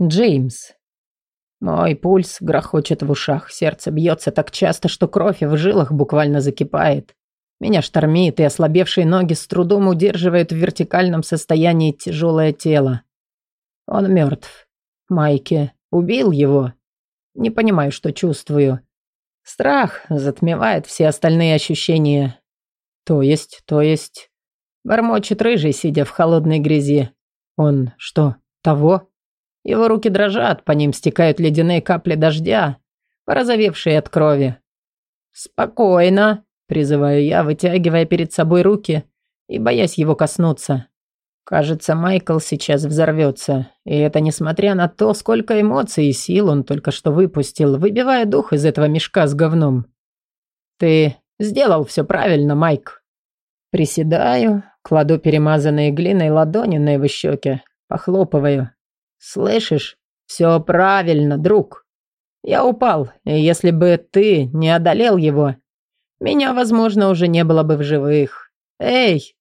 Джеймс. Мой пульс грохочет в ушах, сердце бьется так часто, что кровь в жилах буквально закипает. Меня штормит, и ослабевшие ноги с трудом удерживают в вертикальном состоянии тяжелое тело. Он мертв. Майки убил его. Не понимаю, что чувствую. Страх затмевает все остальные ощущения. То есть, то есть... Бормочет рыжий, сидя в холодной грязи. Он что, того? Его руки дрожат, по ним стекают ледяные капли дождя, порозовевшие от крови. «Спокойно», — призываю я, вытягивая перед собой руки и боясь его коснуться. Кажется, Майкл сейчас взорвется, и это несмотря на то, сколько эмоций и сил он только что выпустил, выбивая дух из этого мешка с говном. «Ты сделал все правильно, Майк». Приседаю, кладу перемазанные глиной ладони на его щеки, похлопываю. «Слышишь? Все правильно, друг. Я упал, и если бы ты не одолел его, меня, возможно, уже не было бы в живых. Эй!»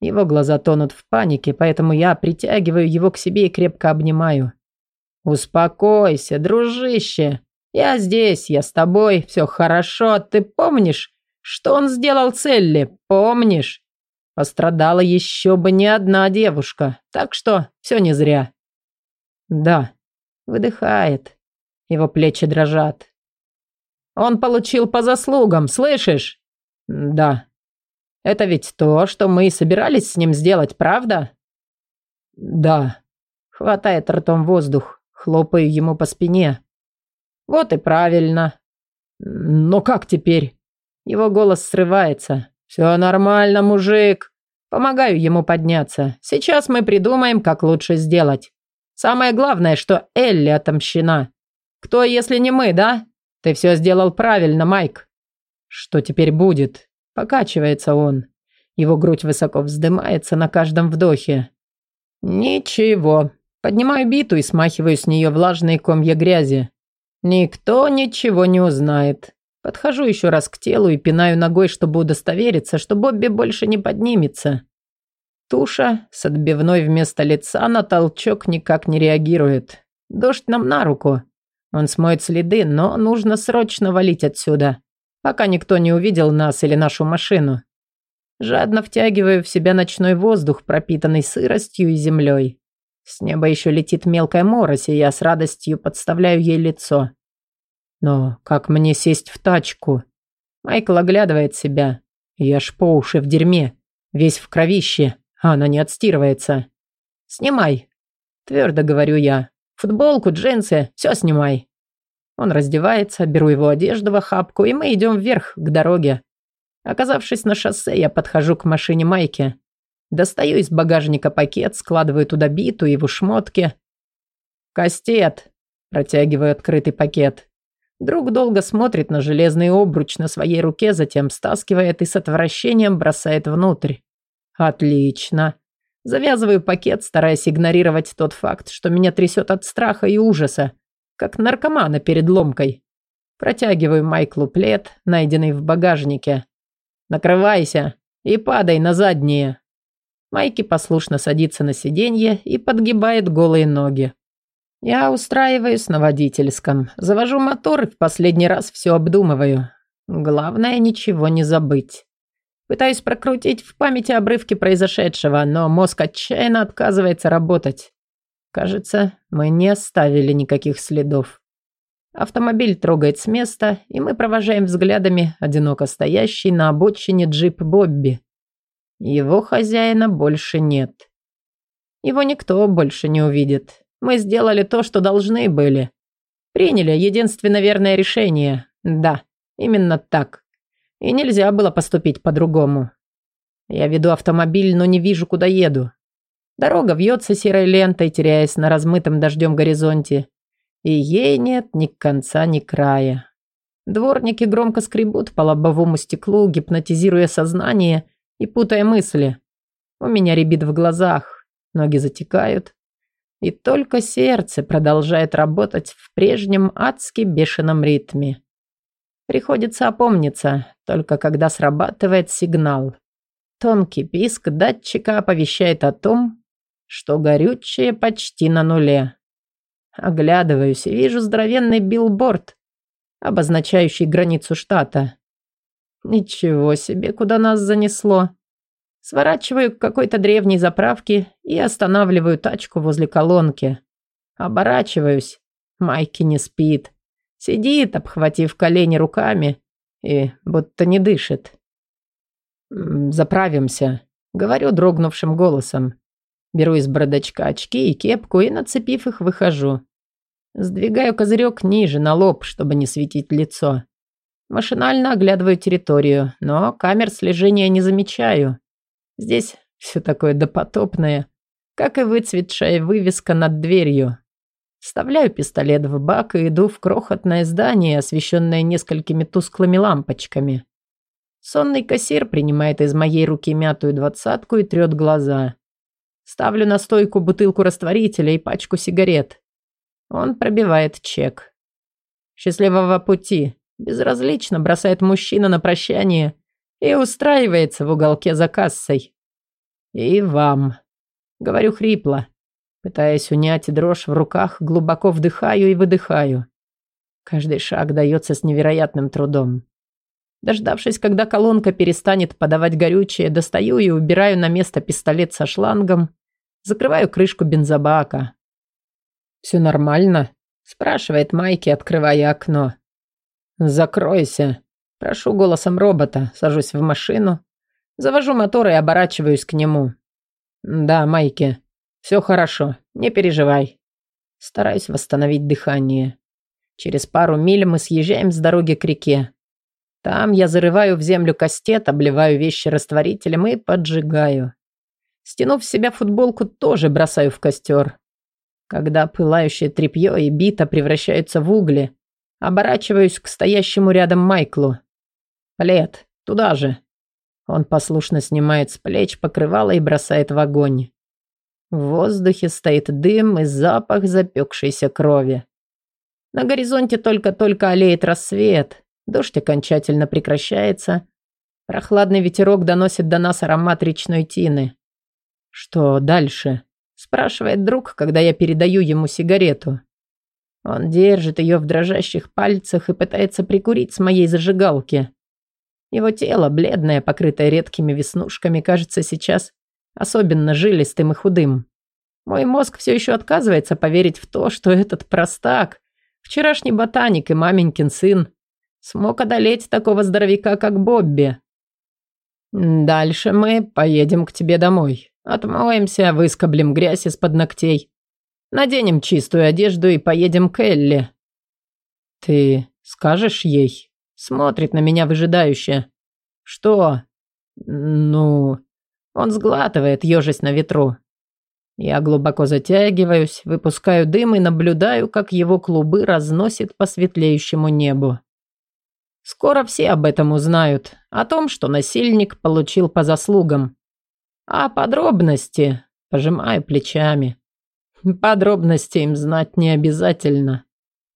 Его глаза тонут в панике, поэтому я притягиваю его к себе и крепко обнимаю. «Успокойся, дружище. Я здесь, я с тобой, все хорошо. Ты помнишь, что он сделал Целли? Помнишь? Пострадала еще бы не одна девушка, так что все не зря». Да. Выдыхает. Его плечи дрожат. Он получил по заслугам, слышишь? Да. Это ведь то, что мы и собирались с ним сделать, правда? Да. Хватает ртом воздух, хлопаю ему по спине. Вот и правильно. Но как теперь? Его голос срывается. Все нормально, мужик. Помогаю ему подняться. Сейчас мы придумаем, как лучше сделать. Самое главное, что Элли отомщена. Кто, если не мы, да? Ты все сделал правильно, Майк. Что теперь будет? Покачивается он. Его грудь высоко вздымается на каждом вдохе. Ничего. Поднимаю биту и смахиваю с нее влажные комья грязи. Никто ничего не узнает. Подхожу еще раз к телу и пинаю ногой, чтобы удостовериться, что Бобби больше не поднимется. Туша с отбивной вместо лица на толчок никак не реагирует. Дождь нам на руку. Он смоет следы, но нужно срочно валить отсюда, пока никто не увидел нас или нашу машину. Жадно втягиваю в себя ночной воздух, пропитанный сыростью и землей. С неба еще летит мелкая морось, и я с радостью подставляю ей лицо. Но как мне сесть в тачку? Майкл оглядывает себя. Я ж по уши в дерьме, весь в кровище. А она не отстирывается. Снимай. Твердо говорю я. Футболку, джинсы, все снимай. Он раздевается, беру его одежду в охапку, и мы идем вверх, к дороге. Оказавшись на шоссе, я подхожу к машине Майки. Достаю из багажника пакет, складываю туда биту и его шмотки. «Кастет!» – протягиваю открытый пакет. Друг долго смотрит на железный обруч на своей руке, затем стаскивает и с отвращением бросает внутрь. Отлично. Завязываю пакет, стараясь игнорировать тот факт, что меня трясет от страха и ужаса, как наркомана перед ломкой. Протягиваю Майклу плед, найденный в багажнике. Накрывайся и падай на задние. Майки послушно садится на сиденье и подгибает голые ноги. Я устраиваюсь на водительском, завожу мотор и в последний раз все обдумываю. Главное ничего не забыть. Пытаюсь прокрутить в памяти обрывки произошедшего, но мозг отчаянно отказывается работать. Кажется, мы не оставили никаких следов. Автомобиль трогает с места, и мы провожаем взглядами одиноко стоящий на обочине джип Бобби. Его хозяина больше нет. Его никто больше не увидит. Мы сделали то, что должны были. Приняли единственно верное решение. Да, именно так. И нельзя было поступить по-другому. Я веду автомобиль, но не вижу, куда еду. Дорога вьется серой лентой, теряясь на размытом дождем горизонте. И ей нет ни конца, ни края. Дворники громко скребут по лобовому стеклу, гипнотизируя сознание и путая мысли. У меня рябит в глазах, ноги затекают. И только сердце продолжает работать в прежнем адски бешеном ритме. Приходится опомниться, только когда срабатывает сигнал. Тонкий писк датчика оповещает о том, что горючее почти на нуле. Оглядываюсь и вижу здоровенный билборд, обозначающий границу штата. Ничего себе, куда нас занесло. Сворачиваю к какой-то древней заправке и останавливаю тачку возле колонки. Оборачиваюсь. Майки не спит. Сидит, обхватив колени руками, и будто не дышит. «Заправимся», — говорю дрогнувшим голосом. Беру из бардачка очки и кепку и, нацепив их, выхожу. Сдвигаю козырек ниже, на лоб, чтобы не светить лицо. Машинально оглядываю территорию, но камер слежения не замечаю. Здесь все такое допотопное, как и выцветшая вывеска над дверью. Вставляю пистолет в бак и иду в крохотное здание, освещенное несколькими тусклыми лампочками. Сонный кассир принимает из моей руки мятую двадцатку и трет глаза. Ставлю на стойку бутылку растворителя и пачку сигарет. Он пробивает чек. «Счастливого пути!» Безразлично бросает мужчина на прощание и устраивается в уголке за кассой. «И вам», — говорю хрипло, пытаясь унять дрожь в руках, глубоко вдыхаю и выдыхаю. Каждый шаг дается с невероятным трудом. Дождавшись, когда колонка перестанет подавать горючее, достаю и убираю на место пистолет со шлангом, закрываю крышку бензобака. «Все нормально?» – спрашивает Майки, открывая окно. «Закройся», Прошу голосом робота, сажусь в машину, завожу мотор и оборачиваюсь к нему. Да, Майки, все хорошо, не переживай. Стараюсь восстановить дыхание. Через пару миль мы съезжаем с дороги к реке. Там я зарываю в землю кастет, обливаю вещи растворителем и поджигаю. Стянув с себя футболку, тоже бросаю в костер. Когда пылающее тряпье и бита превращаются в угли, оборачиваюсь к стоящему рядом Майклу. «Лет, туда же!» Он послушно снимает с плеч покрывало и бросает в огонь. В воздухе стоит дым и запах запекшейся крови. На горизонте только-только олеет рассвет, дождь окончательно прекращается. Прохладный ветерок доносит до нас аромат речной тины. «Что дальше?» – спрашивает друг, когда я передаю ему сигарету. Он держит ее в дрожащих пальцах и пытается прикурить с моей зажигалки. Его тело, бледное, покрытое редкими веснушками, кажется сейчас особенно жилистым и худым. Мой мозг все еще отказывается поверить в то, что этот простак, вчерашний ботаник и маменькин сын, смог одолеть такого здоровяка, как Бобби. Дальше мы поедем к тебе домой. Отмоемся, выскоблим грязь из-под ногтей. Наденем чистую одежду и поедем к Элли. Ты скажешь ей? Смотрит на меня выжидающе. «Что?» «Ну...» Он сглатывает, ежесть на ветру. Я глубоко затягиваюсь, выпускаю дым и наблюдаю, как его клубы разносит по светлеющему небу. Скоро все об этом узнают, о том, что насильник получил по заслугам. А подробности пожимаю плечами. Подробности им знать не обязательно.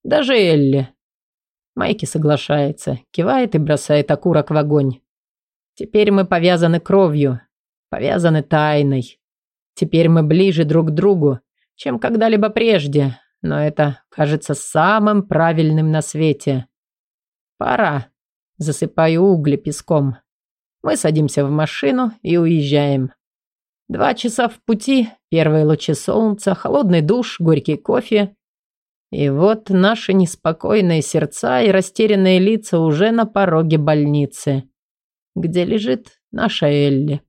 Даже Элли. Майки соглашается, кивает и бросает окурок в огонь. Теперь мы повязаны кровью, повязаны тайной. Теперь мы ближе друг к другу, чем когда-либо прежде, но это кажется самым правильным на свете. Пора. Засыпаю угли песком. Мы садимся в машину и уезжаем. Два часа в пути, первые лучи солнца, холодный душ, горький кофе и вот наши неспокойные сердца и растерянные лица уже на пороге больницы, где лежит наша Элли.